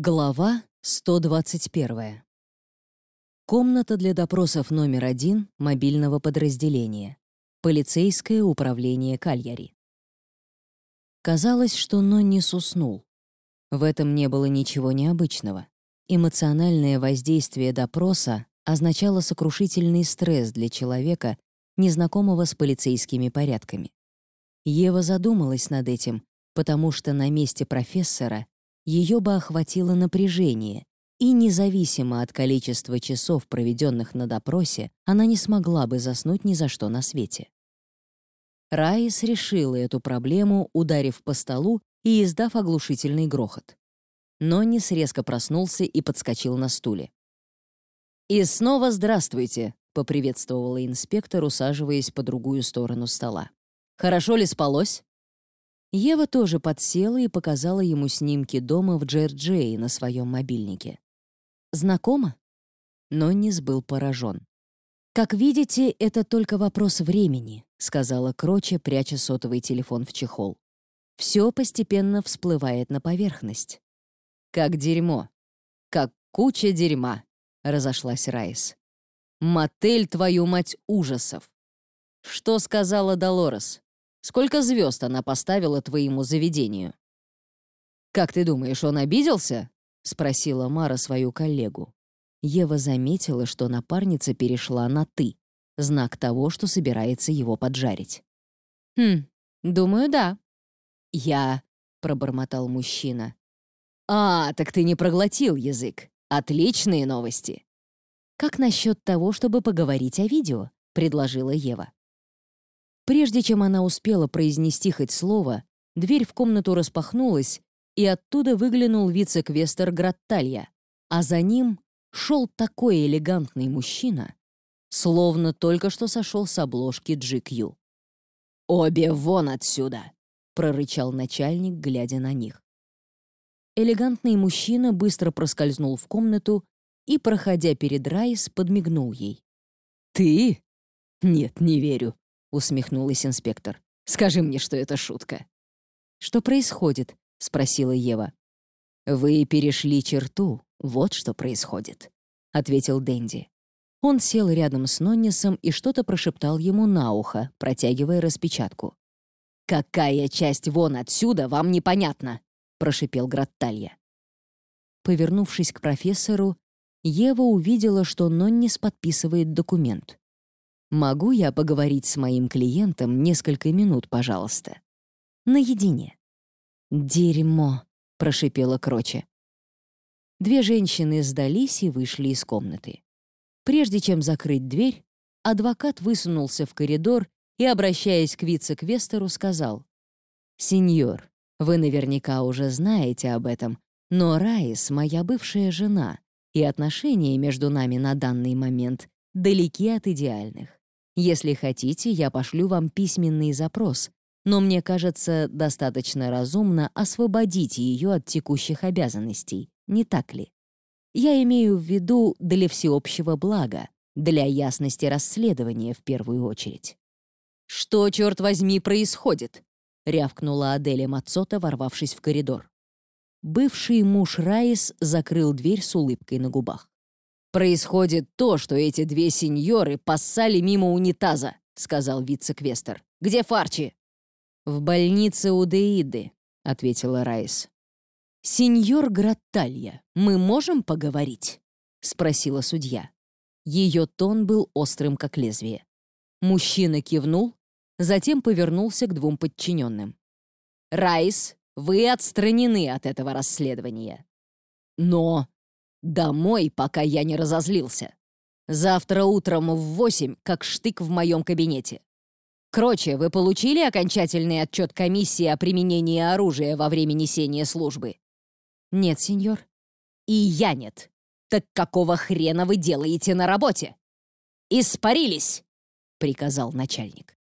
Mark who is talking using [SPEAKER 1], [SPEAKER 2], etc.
[SPEAKER 1] Глава 121. Комната для допросов номер один мобильного подразделения. Полицейское управление Кальяри. Казалось, что Ноннис уснул. В этом не было ничего необычного. Эмоциональное воздействие допроса означало сокрушительный стресс для человека, незнакомого с полицейскими порядками. Ева задумалась над этим, потому что на месте профессора ее бы охватило напряжение, и независимо от количества часов, проведенных на допросе, она не смогла бы заснуть ни за что на свете. Раис решила эту проблему, ударив по столу и издав оглушительный грохот. Ноннис резко проснулся и подскочил на стуле. «И снова здравствуйте», — поприветствовала инспектор, усаживаясь по другую сторону стола. «Хорошо ли спалось?» Ева тоже подсела и показала ему снимки дома в Джерджее на своем мобильнике. «Знакомо?» Ноннис был поражен. «Как видите, это только вопрос времени», — сказала Кроче, пряча сотовый телефон в чехол. «Все постепенно всплывает на поверхность». «Как дерьмо. Как куча дерьма», — разошлась Райс. «Мотель, твою мать, ужасов!» «Что сказала Долорес?» Сколько звезд она поставила твоему заведению?» «Как ты думаешь, он обиделся?» — спросила Мара свою коллегу. Ева заметила, что напарница перешла на «ты», знак того, что собирается его поджарить. «Хм, думаю, да». «Я...» — пробормотал мужчина. «А, так ты не проглотил язык. Отличные новости!» «Как насчет того, чтобы поговорить о видео?» — предложила Ева. Прежде чем она успела произнести хоть слово, дверь в комнату распахнулась, и оттуда выглянул вице-квестер Гратталья, а за ним шел такой элегантный мужчина, словно только что сошел с обложки GQ. «Обе вон отсюда!» — прорычал начальник, глядя на них. Элегантный мужчина быстро проскользнул в комнату и, проходя перед Райс, подмигнул ей. «Ты? Нет, не верю. — усмехнулась инспектор. «Скажи мне, что это шутка». «Что происходит?» — спросила Ева. «Вы перешли черту, вот что происходит», — ответил Дэнди. Он сел рядом с Ноннисом и что-то прошептал ему на ухо, протягивая распечатку. «Какая часть вон отсюда, вам непонятно?» — прошипел Гратталья. Повернувшись к профессору, Ева увидела, что Ноннис подписывает документ. Могу я поговорить с моим клиентом несколько минут, пожалуйста? Наедине. «Дерьмо», — прошипела Кроче. Две женщины сдались и вышли из комнаты. Прежде чем закрыть дверь, адвокат высунулся в коридор и, обращаясь к вице-квестору, сказал, «Сеньор, вы наверняка уже знаете об этом, но Раис — моя бывшая жена, и отношения между нами на данный момент далеки от идеальных. Если хотите, я пошлю вам письменный запрос, но мне кажется достаточно разумно освободить ее от текущих обязанностей, не так ли? Я имею в виду для всеобщего блага, для ясности расследования в первую очередь. «Что, черт возьми, происходит?» — рявкнула Аделя Мацота, ворвавшись в коридор. Бывший муж Раис закрыл дверь с улыбкой на губах. «Происходит то, что эти две сеньоры поссали мимо унитаза», — сказал вице-квестер. «Где Фарчи?» «В больнице у Деиды», — ответила Райс. «Сеньор Гратталья, мы можем поговорить?» — спросила судья. Ее тон был острым, как лезвие. Мужчина кивнул, затем повернулся к двум подчиненным. «Райс, вы отстранены от этого расследования». «Но...» Домой, пока я не разозлился. Завтра утром в восемь, как штык в моем кабинете. Кроче, вы получили окончательный отчет комиссии о применении оружия во время несения службы? Нет, сеньор. И я нет. Так какого хрена вы делаете на работе? Испарились, приказал начальник.